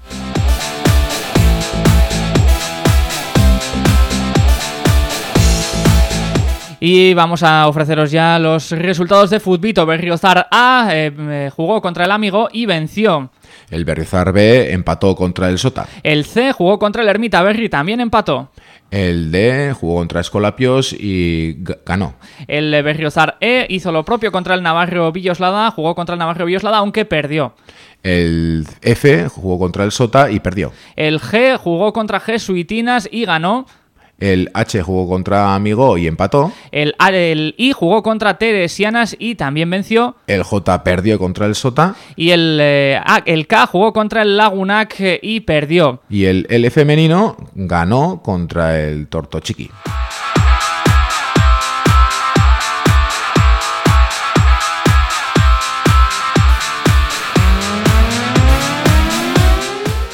Y vamos a ofreceros ya los resultados de Futbito. Berriozar A eh, eh, jugó contra el Amigo y venció. El Berrizar B empató contra el Sota. El C jugó contra el Ermita Berri, también empató. El D jugó contra Escolapios y ganó. El Berriozar E hizo lo propio contra el Navarro Villoslada, jugó contra el Navarro Villoslada, aunque perdió. El F jugó contra el Sota y perdió. El G jugó contra Jesuitinas y ganó. El H jugó contra Amigo y empató. El, A- el I jugó contra Teresianas y también venció. El J perdió contra el Sota. Y el, eh, A- el K jugó contra el Lagunac eh, y perdió. Y el L femenino ganó contra el Tortochiqui.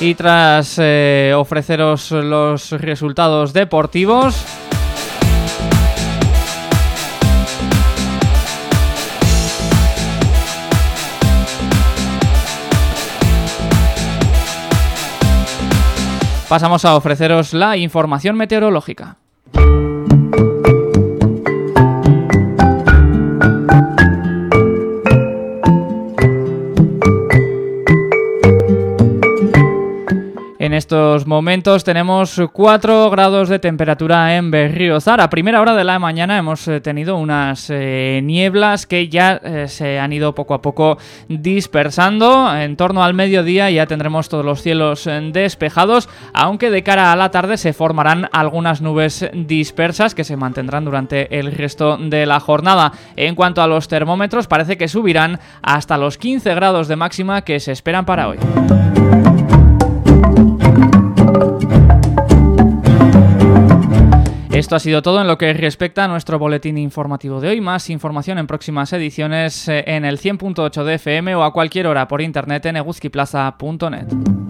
Y tras eh, ofreceros los resultados deportivos, pasamos a ofreceros la información meteorológica. Estos momentos tenemos 4 grados de temperatura en Berriozar. A primera hora de la mañana hemos eh, tenido unas eh, nieblas que ya eh, se han ido poco a poco dispersando. En torno al mediodía ya tendremos todos los cielos despejados, aunque de cara a la tarde se formarán algunas nubes dispersas que se mantendrán durante el resto de la jornada. En cuanto a los termómetros, parece que subirán hasta los 15 grados de máxima que se esperan para hoy. Esto ha sido todo en lo que respecta a nuestro boletín informativo de hoy. Más información en próximas ediciones eh, en el 100.8 de FM o a cualquier hora por internet en eguzquiplaza.net.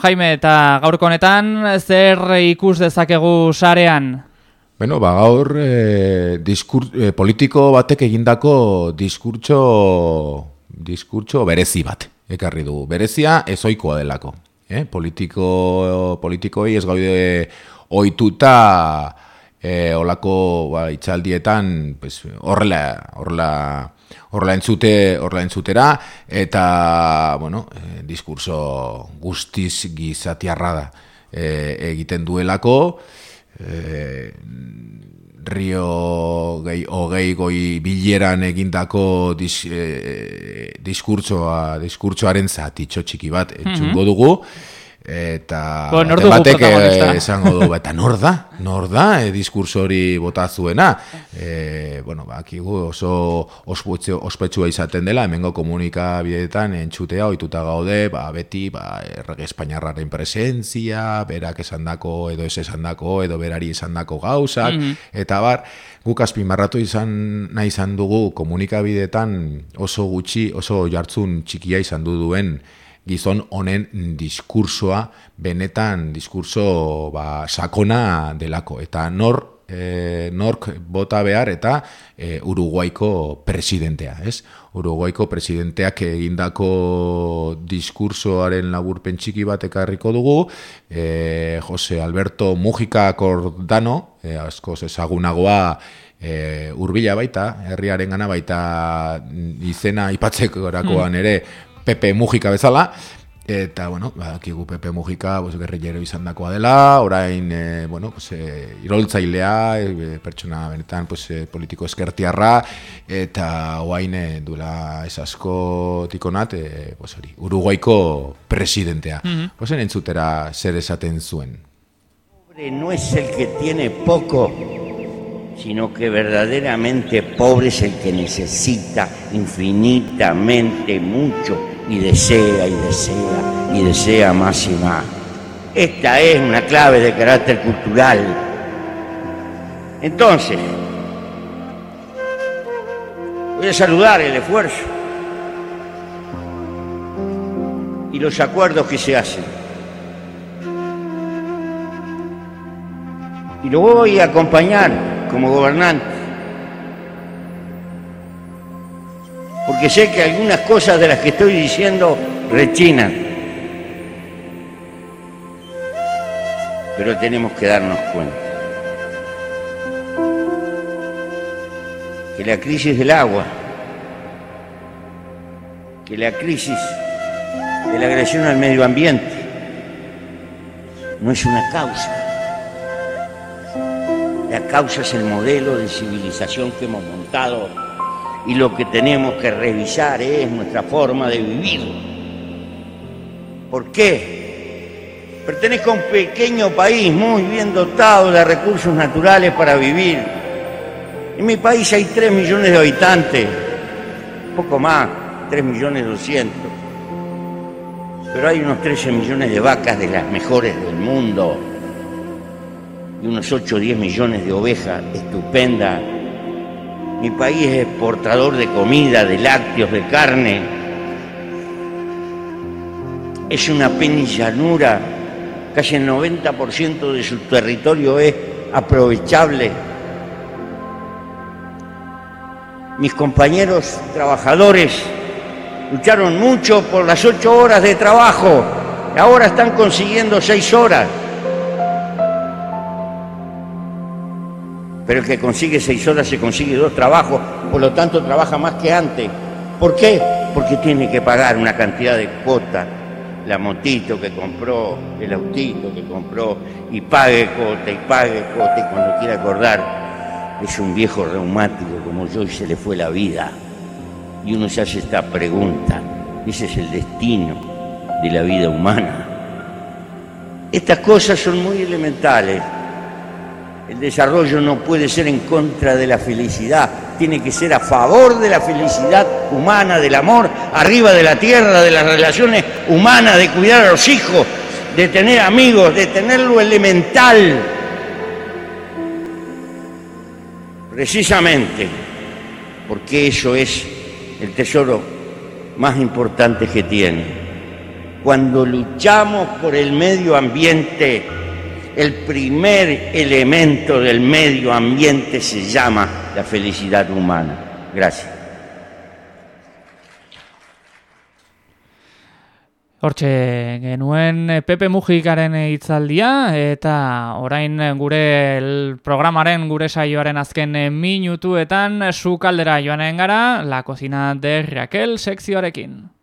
Jaime, eta gaurko honetan, zer ikus dezakegu sarean? Bueno, ba, gaur eh, diskur, eh, politiko batek egindako diskurtso, diskurtso berezi bat, ekarri du. Berezia ezoikoa delako. Eh? Politiko, politikoi ez gaude oituta eh, olako ba, itxaldietan pues, horrela, horrela, horrela entzute, horrela entzutera, eta, bueno, eh, diskurso guztiz gizatiarra da eh, egiten duelako, eh, Rio gehi, ogei goi bileran egindako dis, eh, diskurtsoa, diskurtsoaren zatitxo txiki bat entzungo dugu, eta Bo, nor baten dugu batek eh, esango du, eta nor da, nor da, e, diskurso hori bota zuena. E, bueno, bakigu oso ospetsu, ospetsua izaten dela, hemengo komunikabideetan entzutea, ohituta gaude, ba, beti, ba, errege espainarraren presentzia, berak esandako edo ez esandako, edo berari esandako gauzak, eta bar, guk azpimarratu izan nahi izan dugu komunikabideetan oso gutxi, oso jartzun txikia izan du duen gizon honen diskursoa benetan diskurso ba, sakona delako eta nor e, nork bota behar eta e, Uruguaiko presidentea, ez? Uruguaiko presidenteak egindako diskursoaren laburpen txiki bat ekarriko dugu, e, Jose Alberto Mujica Cordano, e, askoz ezagunagoa e, urbila baita, herriaren gana baita izena ipatzeko erakoan ere Pepe Mujica bezala, eta, bueno, badakigu Pepe Mujica pues, guerrillero izan dakoa dela, orain, e, bueno, pues, e, iroltzailea, e, pertsona benetan pues, e, politiko eskertiarra, eta oain e, duela esasko tikonat, e, pues, hori, Uruguaiko presidentea. Mm -hmm. Pues, entzutera zer esaten zuen. No es el que tiene poco, sino que verdaderamente pobre es el que necesita infinitamente mucho y desea y desea y desea más y más. Esta es una clave de carácter cultural. Entonces, voy a saludar el esfuerzo y los acuerdos que se hacen. Y lo voy a acompañar como gobernante. Porque sé que algunas cosas de las que estoy diciendo rechinan. Pero tenemos que darnos cuenta que la crisis del agua, que la crisis de la agresión al medio ambiente no es una causa. La causa es el modelo de civilización que hemos montado y lo que tenemos que revisar es nuestra forma de vivir. ¿Por qué? Pertenezco a un pequeño país muy bien dotado de recursos naturales para vivir. En mi país hay 3 millones de habitantes, poco más, 3 millones 200. Pero hay unos 13 millones de vacas de las mejores del mundo y unos 8 o 10 millones de ovejas estupendas. Mi país es exportador de comida, de lácteos, de carne. Es una penillanura, casi el 90% de su territorio es aprovechable. Mis compañeros trabajadores lucharon mucho por las ocho horas de trabajo ahora están consiguiendo seis horas. Pero el que consigue seis horas se consigue dos trabajos, por lo tanto trabaja más que antes. ¿Por qué? Porque tiene que pagar una cantidad de cuotas, la motito que compró, el autito que compró, y pague cuota, y pague cuota, y cuando quiera acordar, es un viejo reumático como yo y se le fue la vida. Y uno se hace esta pregunta, ese es el destino de la vida humana. Estas cosas son muy elementales. El desarrollo no puede ser en contra de la felicidad, tiene que ser a favor de la felicidad humana, del amor, arriba de la tierra, de las relaciones humanas, de cuidar a los hijos, de tener amigos, de tener lo elemental. Precisamente porque eso es el tesoro más importante que tiene. Cuando luchamos por el medio ambiente, el primer elemento del medio ambiente se llama la felicidad humana. Gracias. Hortxe genuen eh, Pepe Mujikaren hitzaldia eta orain gure programaren gure saioaren azken eh, minutuetan sukaldera joanen gara La Cocina de Raquel sekzioarekin.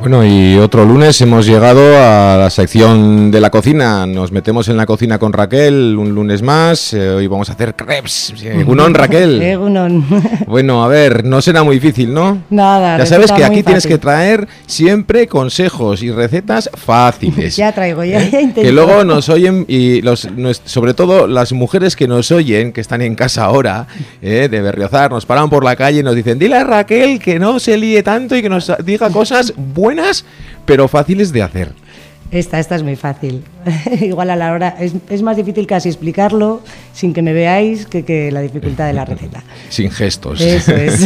Bueno, y otro lunes hemos llegado a la sección de la cocina. Nos metemos en la cocina con Raquel un lunes más. Eh, hoy vamos a hacer crepes. Egunon, Raquel. Egunon. Bueno, a ver, no será muy difícil, ¿no? Nada. Ya sabes que aquí tienes fácil. que traer siempre consejos y recetas fáciles. Ya traigo, ya, ya intento. que luego nos oyen y los, nues- sobre todo las mujeres que nos oyen, que están en casa ahora, eh, de Berriozar, nos paran por la calle y nos dicen, dile a Raquel que no se líe tanto y que nos diga cosas buenas, pero fáciles de hacer. Esta, esta es muy fácil. Igual a la hora, es, es más difícil casi explicarlo sin que me veáis que, que la dificultad de la receta. Sin gestos. Eso es.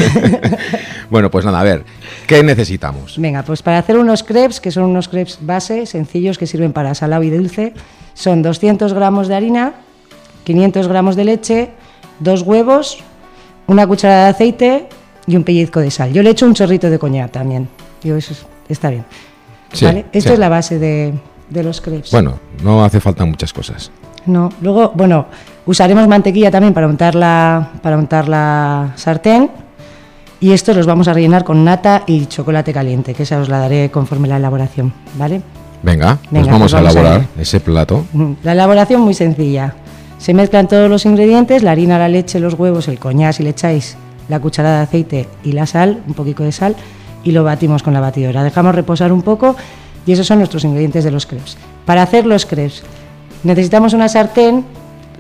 bueno, pues nada, a ver, ¿qué necesitamos? Venga, pues para hacer unos crepes, que son unos crepes base, sencillos, que sirven para salado y dulce, son 200 gramos de harina, 500 gramos de leche, dos huevos, una cucharada de aceite y un pellizco de sal. Yo le echo un chorrito de coñac también. Digo, eso es- está bien. Sí, ¿Vale? Esto sí. es la base de, de los crepes. Bueno, no hace falta muchas cosas. No, luego, bueno, usaremos mantequilla también para untar la, para untar la sartén Y estos los vamos a rellenar con nata y chocolate caliente, que esa os la daré conforme la elaboración, ¿vale? Venga, pues Venga, vamos pues a vamos a elaborar ese plato. La elaboración muy sencilla. Se mezclan todos los ingredientes, la harina, la leche, los huevos, el coñac, si le echáis la cucharada de aceite y la sal, un poquito de sal, y lo batimos con la batidora. Dejamos reposar un poco y esos son nuestros ingredientes de los crepes. Para hacer los crepes necesitamos una sartén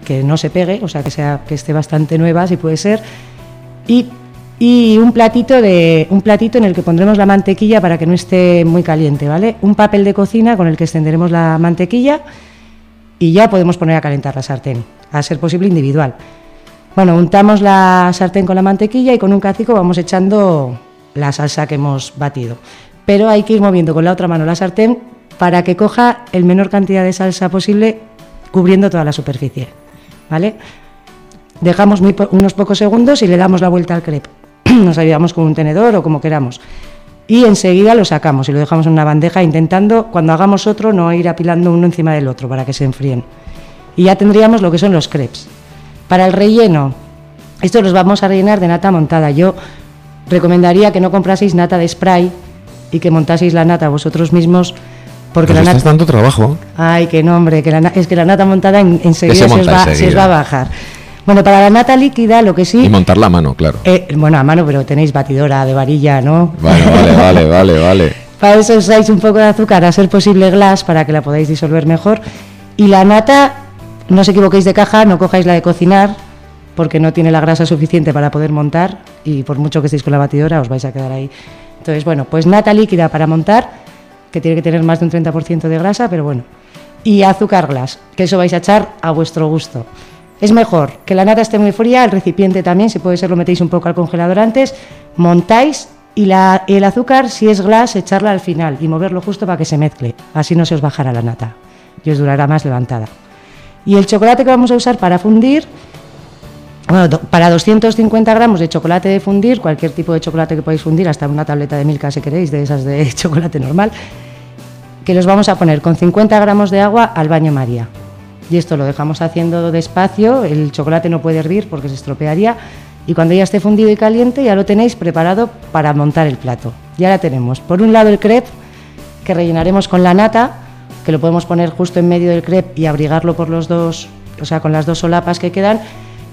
que no se pegue, o sea, que, sea, que esté bastante nueva, si puede ser, y, y un, platito de, un platito en el que pondremos la mantequilla para que no esté muy caliente, ¿vale? Un papel de cocina con el que extenderemos la mantequilla y ya podemos poner a calentar la sartén, a ser posible individual. Bueno, untamos la sartén con la mantequilla y con un cacico vamos echando la salsa que hemos batido. Pero hay que ir moviendo con la otra mano la sartén para que coja el menor cantidad de salsa posible cubriendo toda la superficie. ¿Vale? Dejamos unos pocos segundos y le damos la vuelta al crepe. Nos ayudamos con un tenedor o como queramos. Y enseguida lo sacamos y lo dejamos en una bandeja intentando cuando hagamos otro no ir apilando uno encima del otro para que se enfríen. Y ya tendríamos lo que son los crepes. Para el relleno, estos los vamos a rellenar de nata montada. Yo recomendaría que no compraseis nata de spray y que montaseis la nata vosotros mismos porque Nos la estás nata... dando trabajo. Ay, que nombre, que la na- es que la nata montada en- enseguida se se, os va, se os va a bajar. Bueno, para la nata líquida lo que sí... Y montar la mano, claro. eh, bueno, a mano, pero tenéis batidora de varilla, ¿no? Vale, vale, vale, vale, vale. Para eso usáis un poco de azúcar, a ser posible glass, para que la podáis disolver mejor. Y la nata, no os equivoquéis de caja, no cojáis la de cocinar, porque no tiene la grasa suficiente para poder montar, y por mucho que estéis con la batidora, os vais a quedar ahí. Entonces, bueno, pues nata líquida para montar, que tiene que tener más de un 30% de grasa, pero bueno. Y azúcar glass, que eso vais a echar a vuestro gusto. Es mejor que la nata esté muy fría, el recipiente también, si puede ser lo metéis un poco al congelador antes, montáis y la- el azúcar, si es glass, echarla al final y moverlo justo para que se mezcle. Así no se os bajará la nata y os durará más levantada. Y el chocolate que vamos a usar para fundir, bueno, para 250 gramos de chocolate de fundir, cualquier tipo de chocolate que podáis fundir, hasta una tableta de Milka si queréis, de esas de chocolate normal, que los vamos a poner con 50 gramos de agua al baño María. Y esto lo dejamos haciendo despacio, el chocolate no puede hervir porque se estropearía, y cuando ya esté fundido y caliente ya lo tenéis preparado para montar el plato. Ya la tenemos. Por un lado el crepe, que rellenaremos con la nata, que lo podemos poner justo en medio del crepe y abrigarlo por los dos, o sea, con las dos solapas que quedan,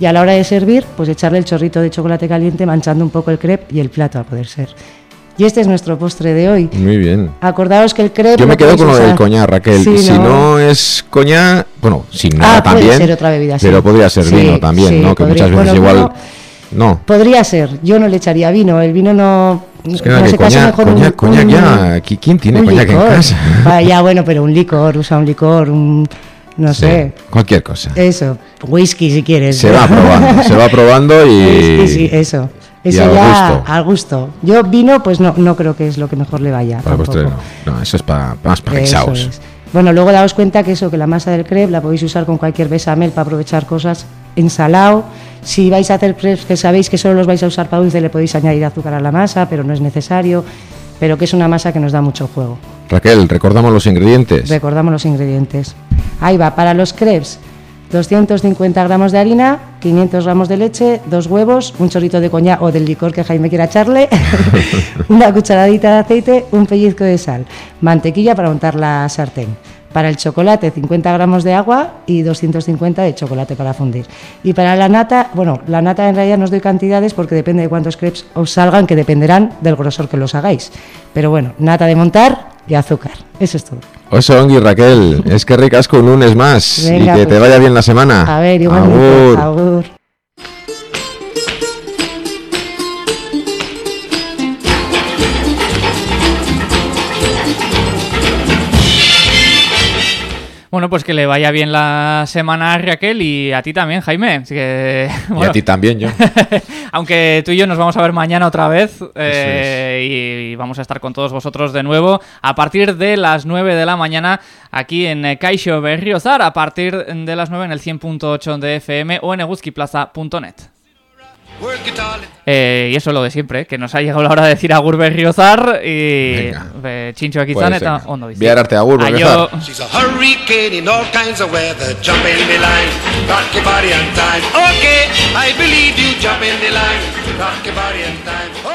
y a la hora de servir, pues echarle el chorrito de chocolate caliente manchando un poco el crepe y el plato a poder ser. Y este es nuestro postre de hoy. Muy bien. Acordaos que el crepe... Yo me quedo con lo del usar- coñac, Raquel. Sí, si no es coñac, bueno, sin nada Ah, puede también. ser otra bebida, sí. Pero podría ser Sí, vino también, ¿no? Que podría- muchas veces bueno, igual. No. Podría ser, yo no le echaría vino, el vino no... Es que, no nada, que coñac, mejor un- coñac, coñac un- ya. ¿qui- ¿Quién tiene coñac en licor. casa? Vaya, bueno, pero un licor, usa un licor, un... no Sí, sé, Cualquier cosa. eso, whisky si quieres. Se va probando, se va probando y. Whisky, sí, eso. Eso al ya gusto. al gusto. Yo vino, pues no, no creo que es lo que mejor le vaya. Para postre no. No, eso es para más para. Bueno, luego daos cuenta que eso, que la masa del crepe la podéis usar con cualquier besamel para aprovechar cosas. Ensalado, si vais a hacer crepes que sabéis que solo los vais a usar para dulce, le podéis añadir azúcar a la masa, pero no es necesario. Pero que es una masa que nos da mucho juego. Raquel, recordamos los ingredientes. Recordamos los ingredientes. Ahí va, para los crepes, 250 gramos de harina, 500 gramos de leche, dos huevos, un chorrito de coñac o del licor que Jaime quiera echarle, una cucharadita de aceite, un pellizco de sal, mantequilla para untar la sartén. Para el chocolate, 50 gramos de agua y 250 de chocolate para fundir. Y para la nata, bueno, la nata en realidad no os doy cantidades porque depende de cuántos crepes os salgan, que dependerán del grosor que los hagáis. Pero bueno, nata de montar y azúcar. Eso es todo. Oso Ongi, Raquel, es que ricasco un lunes más Venga, y que te pues. vaya bien la semana. A ver, igualmente. Agur. Agur. Bueno, pues que le vaya bien la semana a Raquel y a ti también, Jaime. Así que, Y a ti también, yo. Aunque tú y yo nos vamos a ver mañana otra vez eh, y vamos a estar con todos vosotros de nuevo a partir de las 9 de la mañana aquí en Caixo Berriozar, a partir de las 9 en el 100.8 de FM o en eguzquiplaza.net. Eh, y eso es lo de siempre, que nos ha llegado la hora de decir agur berriozar y eh, chincho aquí Puede eta ser. ondo bizi. Bihar arte, agur, Aio. berriozar. She's a hurricane in all kinds of weather. Jump in the line, rock your body on time. Okay, I believe you. Jump in the line, rock your body on time. Okay.